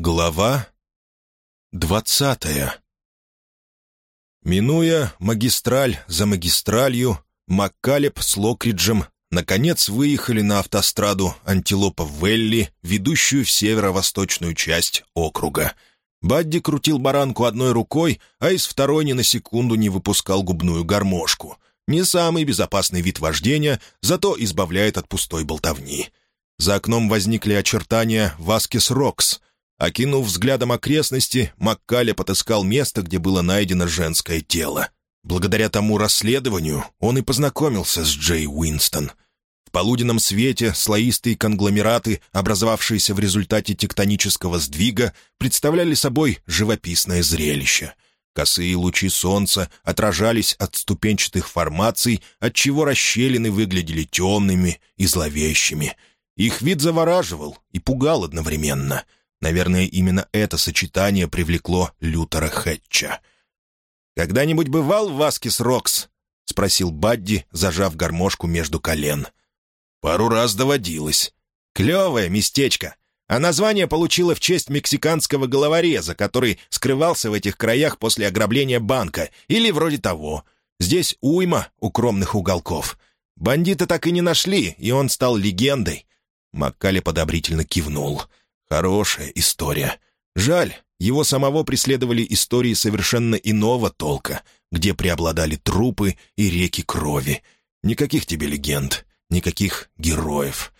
Глава двадцатая Минуя магистраль за магистралью, Маккалеб с Локриджем наконец выехали на автостраду Антилопа-Велли, ведущую в северо-восточную часть округа. Бадди крутил баранку одной рукой, а из второй ни на секунду не выпускал губную гармошку. Не самый безопасный вид вождения, зато избавляет от пустой болтовни. За окном возникли очертания Васкис Рокс — Окинув взглядом окрестности, Маккале отыскал место, где было найдено женское тело. Благодаря тому расследованию он и познакомился с Джей Уинстон. В полуденном свете слоистые конгломераты, образовавшиеся в результате тектонического сдвига, представляли собой живописное зрелище. Косые лучи солнца отражались от ступенчатых формаций, отчего расщелины выглядели темными и зловещими. Их вид завораживал и пугал одновременно — Наверное, именно это сочетание привлекло Лютера Хэтча. «Когда-нибудь бывал в Васкис Рокс?» — спросил Бадди, зажав гармошку между колен. «Пару раз доводилось. Клевое местечко. А название получило в честь мексиканского головореза, который скрывался в этих краях после ограбления банка, или вроде того. Здесь уйма укромных уголков. Бандита так и не нашли, и он стал легендой». Маккали подобрительно кивнул. Хорошая история. Жаль, его самого преследовали истории совершенно иного толка, где преобладали трупы и реки крови. Никаких тебе легенд, никаких героев.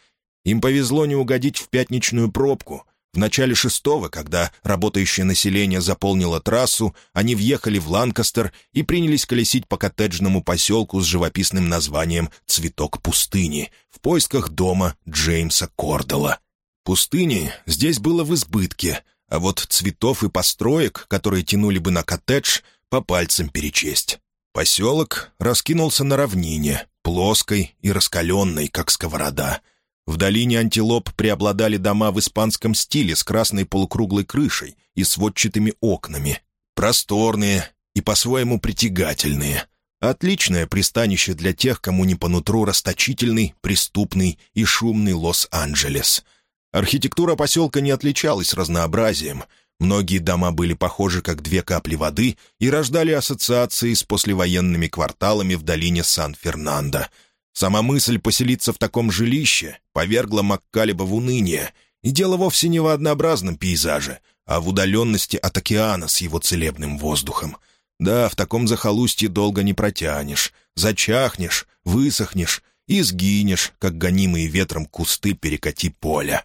Им повезло не угодить в пятничную пробку. В начале шестого, когда работающее население заполнило трассу, они въехали в Ланкастер и принялись колесить по коттеджному поселку с живописным названием «Цветок пустыни» в поисках дома Джеймса Кордела — Пустыни здесь было в избытке, а вот цветов и построек, которые тянули бы на коттедж, по пальцам перечесть. Поселок раскинулся на равнине, плоской и раскаленной, как сковорода. В долине антилоп преобладали дома в испанском стиле с красной полукруглой крышей и сводчатыми окнами. Просторные и по-своему притягательные. Отличное пристанище для тех, кому не по нутру расточительный, преступный и шумный Лос-Анджелес — Архитектура поселка не отличалась разнообразием. Многие дома были похожи как две капли воды и рождали ассоциации с послевоенными кварталами в долине Сан-Фернандо. Сама мысль поселиться в таком жилище повергла Маккалеба в уныние, и дело вовсе не в однообразном пейзаже, а в удаленности от океана с его целебным воздухом. Да, в таком захолустье долго не протянешь, зачахнешь, высохнешь и сгинешь, как гонимые ветром кусты перекати поля.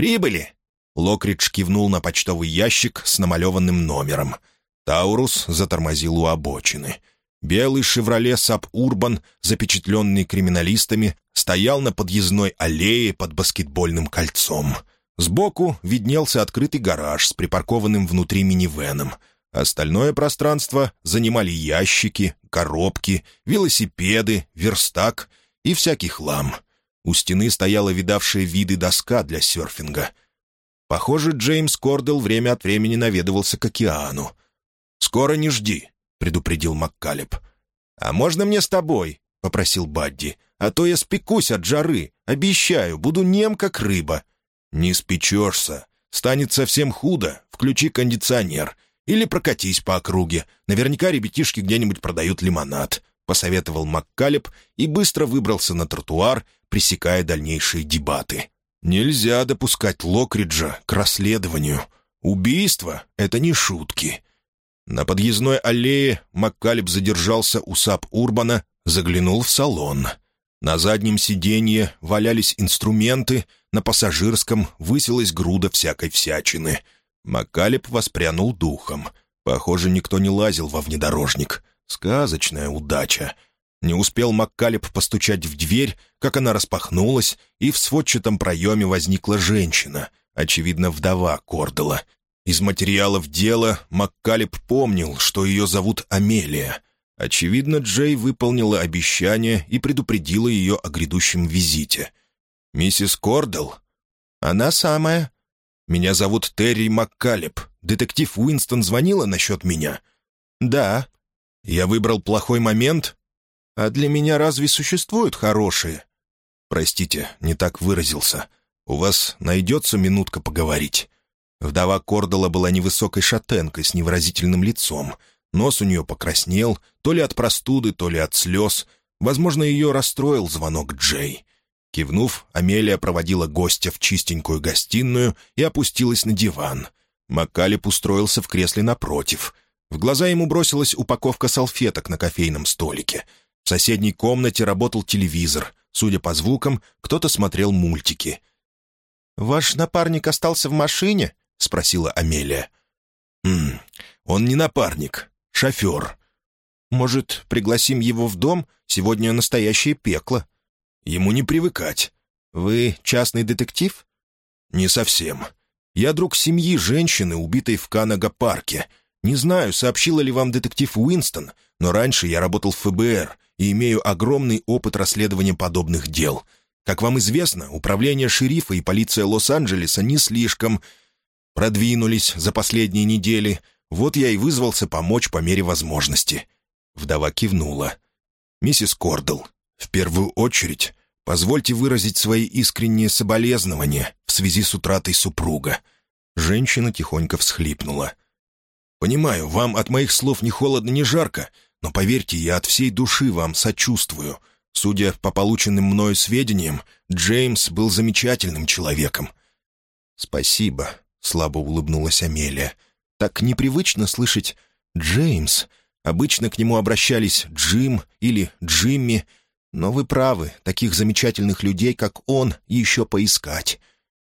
«Прибыли!» Локридж кивнул на почтовый ящик с намалеванным номером. Таурус затормозил у обочины. Белый «Шевроле Саб Урбан», запечатленный криминалистами, стоял на подъездной аллее под баскетбольным кольцом. Сбоку виднелся открытый гараж с припаркованным внутри минивеном. Остальное пространство занимали ящики, коробки, велосипеды, верстак и всякий хлам — у стены стояла видавшая виды доска для серфинга. Похоже, Джеймс Кордел время от времени наведывался к океану. «Скоро не жди», — предупредил Маккалеб. «А можно мне с тобой?» — попросил Бадди. «А то я спекусь от жары. Обещаю, буду нем, как рыба». «Не спечешься. Станет совсем худо. Включи кондиционер. Или прокатись по округе. Наверняка ребятишки где-нибудь продают лимонад», — посоветовал Маккалеб и быстро выбрался на тротуар, пресекая дальнейшие дебаты. «Нельзя допускать Локриджа к расследованию. Убийство — это не шутки». На подъездной аллее Маккалеб задержался у Сабурбана, заглянул в салон. На заднем сиденье валялись инструменты, на пассажирском высилась груда всякой всячины. Маккалеб воспрянул духом. Похоже, никто не лазил во внедорожник. Сказочная удача — не успел Маккалеб постучать в дверь, как она распахнулась, и в сводчатом проеме возникла женщина, очевидно, вдова Кордела. Из материалов дела Маккалеб помнил, что ее зовут Амелия. Очевидно, Джей выполнила обещание и предупредила ее о грядущем визите. «Миссис Кордел?» «Она самая». «Меня зовут Терри Маккалеб. Детектив Уинстон звонила насчет меня?» «Да». «Я выбрал плохой момент?» А для меня разве существуют хорошие?» «Простите, не так выразился. У вас найдется минутка поговорить?» Вдова Кордала была невысокой шатенкой с невыразительным лицом. Нос у нее покраснел, то ли от простуды, то ли от слез. Возможно, ее расстроил звонок Джей. Кивнув, Амелия проводила гостя в чистенькую гостиную и опустилась на диван. Маккалеб устроился в кресле напротив. В глаза ему бросилась упаковка салфеток на кофейном столике. В соседней комнате работал телевизор. Судя по звукам, кто-то смотрел мультики. «Ваш напарник остался в машине?» — спросила Амелия. «Хм, он не напарник, шофер. Может, пригласим его в дом? Сегодня настоящее пекло». Ему не привыкать. Вы частный детектив? Не совсем. Я друг семьи женщины, убитой в Канага-парке. Не знаю, сообщила ли вам детектив Уинстон, но раньше я работал в ФБР и имею огромный опыт расследования подобных дел. Как вам известно, управление шерифа и полиция Лос-Анджелеса не слишком продвинулись за последние недели. Вот я и вызвался помочь по мере возможности». Вдова кивнула. «Миссис Кордл, в первую очередь, позвольте выразить свои искренние соболезнования в связи с утратой супруга». Женщина тихонько всхлипнула. «Понимаю, вам от моих слов ни холодно, ни жарко, но поверьте, я от всей души вам сочувствую. Судя по полученным мною сведениям, Джеймс был замечательным человеком». «Спасибо», — слабо улыбнулась Амелия. «Так непривычно слышать «Джеймс». Обычно к нему обращались Джим или Джимми, но вы правы, таких замечательных людей, как он, еще поискать».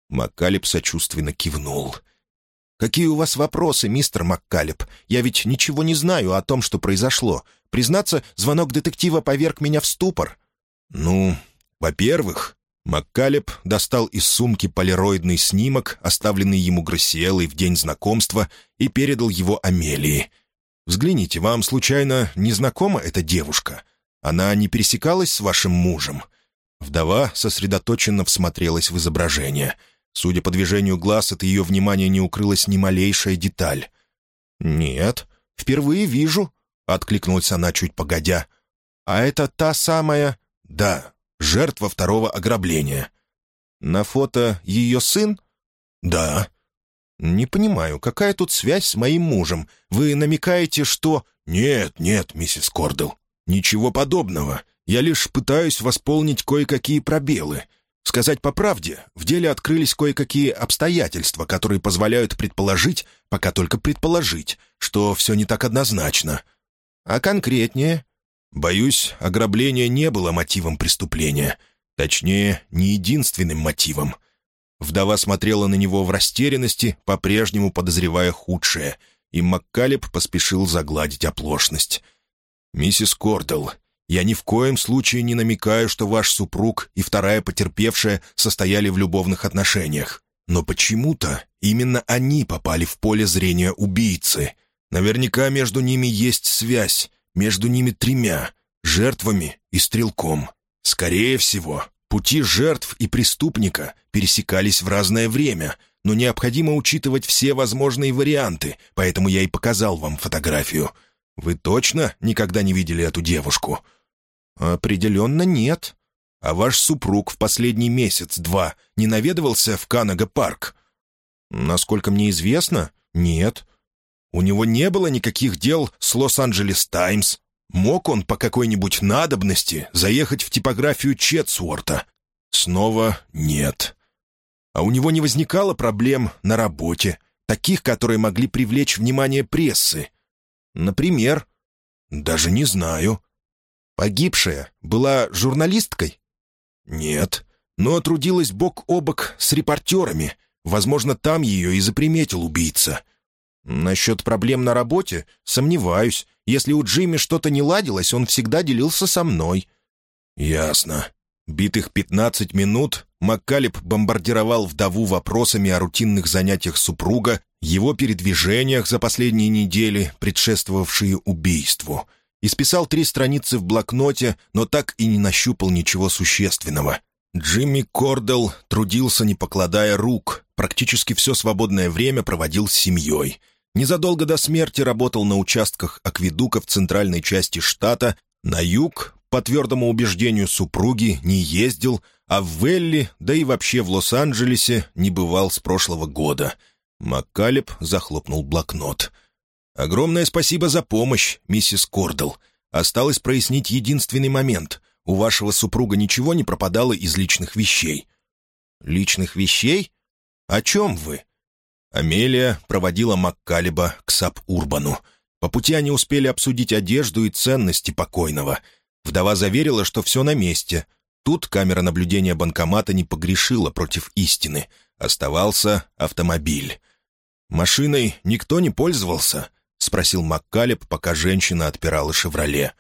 Маккалеб сочувственно кивнул. «Какие у вас вопросы, мистер Маккалеб? Я ведь ничего не знаю о том, что произошло. Признаться, звонок детектива поверг меня в ступор». «Ну, во-первых...» Маккалеб достал из сумки полироидный снимок, оставленный ему Грассиэлой в день знакомства, и передал его Амелии. «Взгляните, вам, случайно, не знакома эта девушка?» Она не пересекалась с вашим мужем?» Вдова сосредоточенно всмотрелась в изображение. Судя по движению глаз, от ее внимания не укрылась ни малейшая деталь. «Нет, впервые вижу», — откликнулась она чуть погодя. «А это та самая...» «Да, жертва второго ограбления». «На фото ее сын?» «Да». «Не понимаю, какая тут связь с моим мужем? Вы намекаете, что...» «Нет, нет, миссис Кордл, «Ничего подобного. Я лишь пытаюсь восполнить кое-какие пробелы. Сказать по правде, в деле открылись кое-какие обстоятельства, которые позволяют предположить, пока только предположить, что все не так однозначно. А конкретнее? Боюсь, ограбление не было мотивом преступления. Точнее, не единственным мотивом. Вдова смотрела на него в растерянности, по-прежнему подозревая худшее, и Маккалеб поспешил загладить оплошность. «Миссис Кордел, я ни в коем случае не намекаю, что ваш супруг и вторая потерпевшая состояли в любовных отношениях. Но почему-то именно они попали в поле зрения убийцы. Наверняка между ними есть связь, между ними тремя — жертвами и стрелком. Скорее всего, пути жертв и преступника пересекались в разное время, но необходимо учитывать все возможные варианты, поэтому я и показал вам фотографию — вы точно никогда не видели эту девушку?» «Определенно нет. А ваш супруг в последний месяц-два не наведывался в Канага-парк?» «Насколько мне известно, нет. У него не было никаких дел с Лос-Анджелес Таймс. Мог он по какой-нибудь надобности заехать в типографию Четсуорта?» «Снова нет. А у него не возникало проблем на работе, таких, которые могли привлечь внимание прессы?» «Например?» «Даже не знаю». «Погибшая была журналисткой?» «Нет, но трудилась бок о бок с репортерами. Возможно, там ее и заприметил убийца». «Насчет проблем на работе? Сомневаюсь. Если у Джимми что-то не ладилось, он всегда делился со мной». «Ясно. Битых пятнадцать минут Маккалеб бомбардировал вдову вопросами о рутинных занятиях супруга его передвижениях за последние недели, предшествовавшие убийству. Исписал три страницы в блокноте, но так и не нащупал ничего существенного. Джимми Кордел трудился, не покладая рук, практически все свободное время проводил с семьей. Незадолго до смерти работал на участках акведука в центральной части штата, на юг, по твердому убеждению супруги, не ездил, а в Велли, да и вообще в Лос-Анджелесе не бывал с прошлого года — Маккалеб захлопнул блокнот. «Огромное спасибо за помощь, миссис Кордл. Осталось прояснить единственный момент. У вашего супруга ничего не пропадало из личных вещей». «Личных вещей? О чем вы?» Амелия проводила Маккалеба к Сап-Урбану. По пути они успели обсудить одежду и ценности покойного. Вдова заверила, что все на месте. Тут камера наблюдения банкомата не погрешила против истины. Оставался автомобиль. «Машиной никто не пользовался?» — спросил Маккалеб, пока женщина отпирала «Шевроле».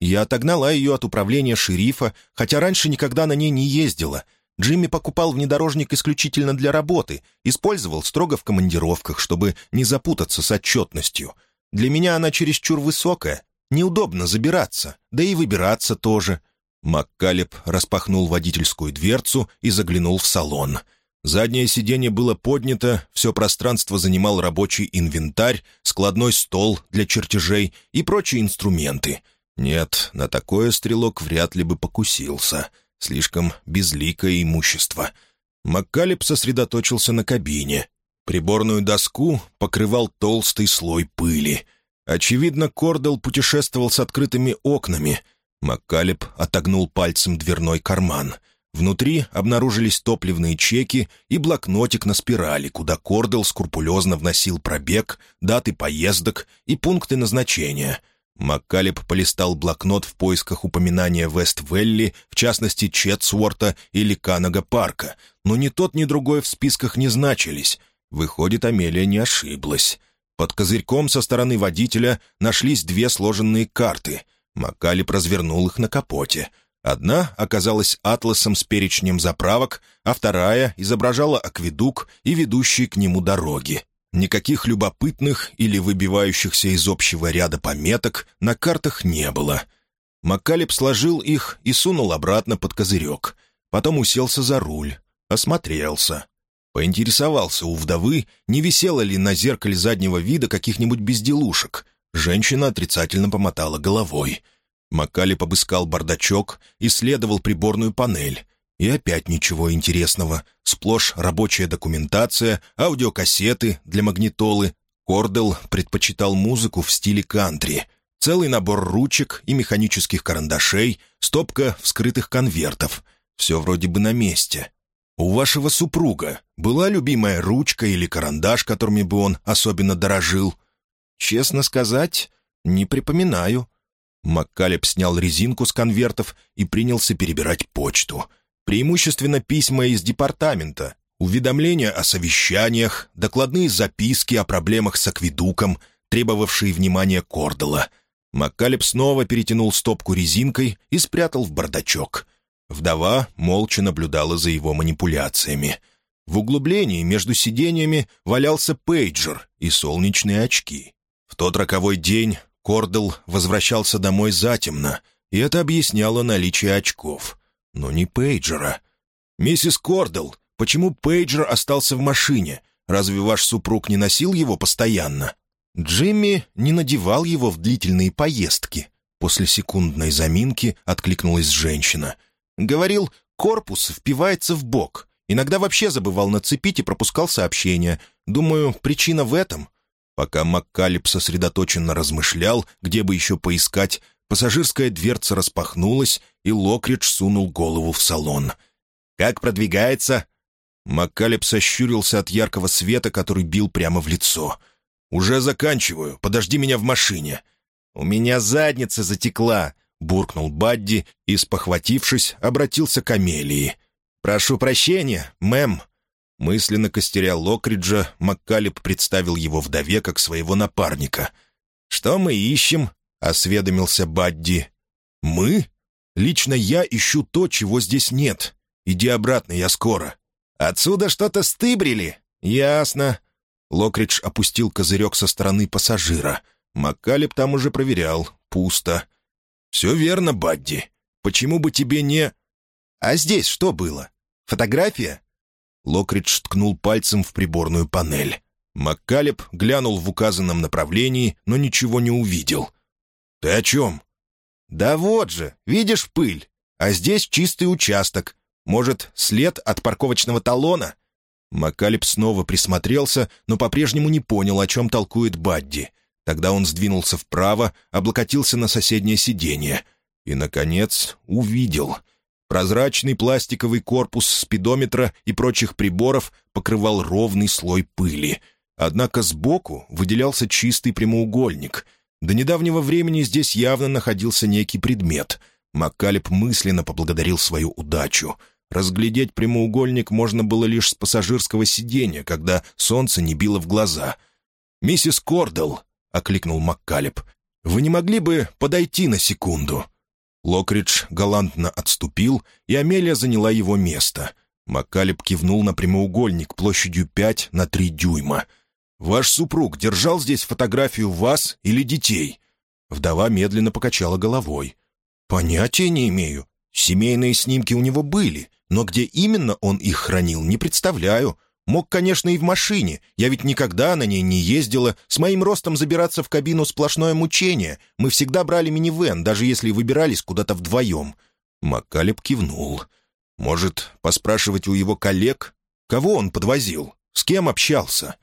«Я отогнала ее от управления шерифа, хотя раньше никогда на ней не ездила. Джимми покупал внедорожник исключительно для работы, использовал строго в командировках, чтобы не запутаться с отчетностью. Для меня она чересчур высокая, неудобно забираться, да и выбираться тоже». Маккалеб распахнул водительскую дверцу и заглянул в салон. Заднее сиденье было поднято, все пространство занимал рабочий инвентарь, складной стол для чертежей и прочие инструменты. Нет, на такое стрелок вряд ли бы покусился. Слишком безликое имущество. Маккалеб сосредоточился на кабине. Приборную доску покрывал толстый слой пыли. Очевидно, Кордел путешествовал с открытыми окнами. Маккалеб отогнул пальцем дверной карман. Внутри обнаружились топливные чеки и блокнотик на спирали, куда Кордел скрупулезно вносил пробег, даты поездок и пункты назначения. Маккалеб полистал блокнот в поисках упоминания Вест-Велли, в частности Четсуорта или Канага-парка, но ни тот, ни другой в списках не значились. Выходит, Амелия не ошиблась. Под козырьком со стороны водителя нашлись две сложенные карты. Маккалеб развернул их на капоте — Одна оказалась атласом с перечнем заправок, а вторая изображала акведук и ведущие к нему дороги. Никаких любопытных или выбивающихся из общего ряда пометок на картах не было. Маккалеб сложил их и сунул обратно под козырек. Потом уселся за руль, осмотрелся. Поинтересовался у вдовы, не висело ли на зеркале заднего вида каких-нибудь безделушек. Женщина отрицательно помотала головой — Маккалеб обыскал бардачок, исследовал приборную панель. И опять ничего интересного. Сплошь рабочая документация, аудиокассеты для магнитолы. Кордел предпочитал музыку в стиле кантри. Целый набор ручек и механических карандашей, стопка вскрытых конвертов. Все вроде бы на месте. «У вашего супруга была любимая ручка или карандаш, которыми бы он особенно дорожил?» «Честно сказать, не припоминаю», Маккалеб снял резинку с конвертов и принялся перебирать почту. Преимущественно письма из департамента, уведомления о совещаниях, докладные записки о проблемах с акведуком, требовавшие внимания Кордла. Маккалеб снова перетянул стопку резинкой и спрятал в бардачок. Вдова молча наблюдала за его манипуляциями. В углублении между сиденьями валялся пейджер и солнечные очки. В тот роковой день Кордл возвращался домой затемно, и это объясняло наличие очков. Но не пейджера. «Миссис Кордл, почему пейджер остался в машине? Разве ваш супруг не носил его постоянно?» Джимми не надевал его в длительные поездки. После секундной заминки откликнулась женщина. Говорил, корпус впивается в бок. Иногда вообще забывал нацепить и пропускал сообщения. Думаю, причина в этом. Пока Маккалеб сосредоточенно размышлял, где бы еще поискать, пассажирская дверца распахнулась, и Локридж сунул голову в салон. «Как продвигается?» Маккалеб сощурился от яркого света, который бил прямо в лицо. «Уже заканчиваю. Подожди меня в машине». «У меня задница затекла», — буркнул Бадди и, спохватившись, обратился к Амелии. «Прошу прощения, мэм». Мысленно костеря Локриджа, Маккалеб представил его вдове как своего напарника. «Что мы ищем?» — осведомился Бадди. «Мы? Лично я ищу то, чего здесь нет. Иди обратно, я скоро». «Отсюда что-то стыбрили?» «Ясно». Локридж опустил козырек со стороны пассажира. Маккалеб там уже проверял. Пусто. «Все верно, Бадди. Почему бы тебе не...» «А здесь что было? Фотография?» Локридж ткнул пальцем в приборную панель. Маккалеб глянул в указанном направлении, но ничего не увидел. «Ты о чем?» «Да вот же, видишь пыль, а здесь чистый участок. Может, след от парковочного талона?» Маккалеб снова присмотрелся, но по-прежнему не понял, о чем толкует Бадди. Тогда он сдвинулся вправо, облокотился на соседнее сиденье и, наконец, увидел. Прозрачный пластиковый корпус спидометра и прочих приборов покрывал ровный слой пыли. Однако сбоку выделялся чистый прямоугольник. До недавнего времени здесь явно находился некий предмет. Маккалеб мысленно поблагодарил свою удачу — Разглядеть прямоугольник можно было лишь с пассажирского сиденья, когда солнце не било в глаза. «Миссис Кордел», — окликнул Маккалеб, — «вы не могли бы подойти на секунду?» Локридж галантно отступил, и Амелия заняла его место. Маккалеб кивнул на прямоугольник площадью 5 на 3 дюйма. «Ваш супруг держал здесь фотографию вас или детей?» Вдова медленно покачала головой. «Понятия не имею. Семейные снимки у него были, но где именно он их хранил, не представляю. Мог, конечно, и в машине. Я ведь никогда на ней не ездила. С моим ростом забираться в кабину сплошное мучение. Мы всегда брали минивэн, даже если выбирались куда-то вдвоем». Маккалеб кивнул. «Может, поспрашивать у его коллег? Кого он подвозил? С кем общался?»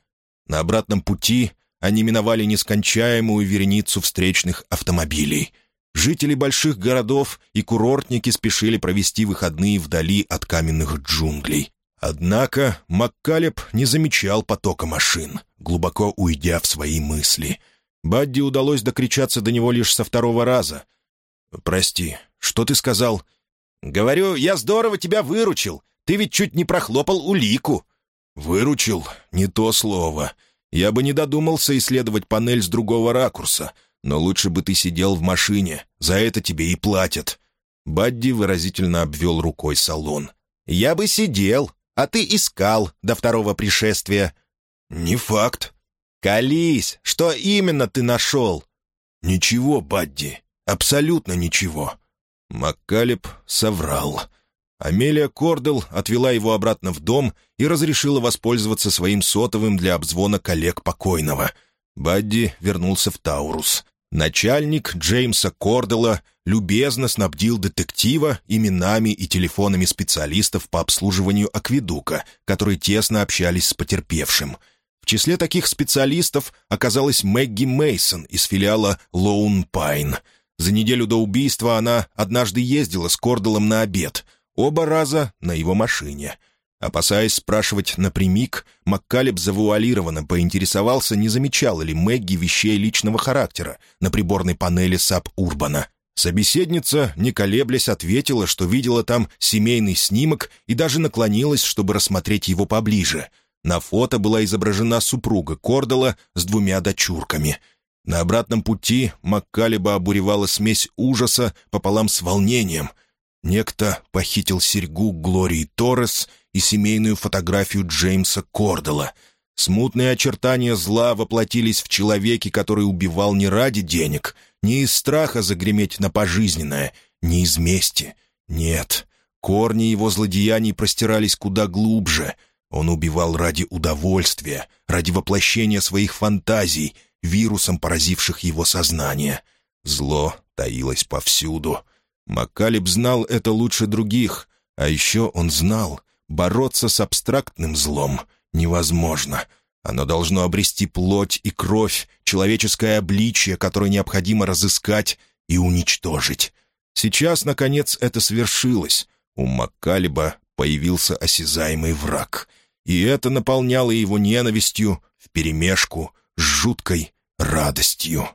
На обратном пути они миновали нескончаемую вереницу встречных автомобилей. Жители больших городов и курортники спешили провести выходные вдали от каменных джунглей. Однако Маккалеб не замечал потока машин, глубоко уйдя в свои мысли. Бадди удалось докричаться до него лишь со второго раза. «Прости, что ты сказал?» «Говорю, я здорово тебя выручил. Ты ведь чуть не прохлопал улику». «Выручил? Не то слово. Я бы не додумался исследовать панель с другого ракурса. Но лучше бы ты сидел в машине, за это тебе и платят». Бадди выразительно обвел рукой салон. «Я бы сидел, а ты искал до второго пришествия». «Не факт». «Колись, что именно ты нашел?» «Ничего, Бадди, абсолютно ничего». Маккалеб соврал. Амелия Кордел отвела его обратно в дом и разрешила воспользоваться своим сотовым для обзвона коллег покойного. Бадди вернулся в Таурус. Начальник Джеймса Кордела любезно снабдил детектива именами и телефонами специалистов по обслуживанию акведука, которые тесно общались с потерпевшим. В числе таких специалистов оказалась Мэгги Мейсон из филиала Лоун Пайн. За неделю до убийства она дважды ездила с Корделом на обед, оба раза на его машине — Опасаясь спрашивать напрямик, Маккалеб завуалированно поинтересовался, не замечала ли Мэгги вещей личного характера на приборной панели Сабурбана. Собеседница, не колеблясь, ответила, что видела там семейный снимок и даже наклонилась, чтобы рассмотреть его поближе. На фото была изображена супруга Кордала с двумя дочурками. На обратном пути Маккалеба обуревала смесь ужаса пополам с волнением. Некто похитил серьгу Глории Торрес — и семейную фотографию Джеймса Кордела. Смутные очертания зла воплотились в человеке, который убивал не ради денег, не из страха загреметь на пожизненное, не из мести. Нет, корни его злодеяний простирались куда глубже. Он убивал ради удовольствия, ради воплощения своих фантазий, вирусом поразивших его сознание. Зло таилось повсюду. Маккалеб знал это лучше других, а еще он знал, Бороться с абстрактным злом невозможно. Оно должно обрести плоть и кровь, человеческое обличие, которое необходимо разыскать и уничтожить. Сейчас, наконец, это свершилось. У Маккалиба появился осязаемый враг. И это наполняло его ненавистью вперемешку с жуткой радостью.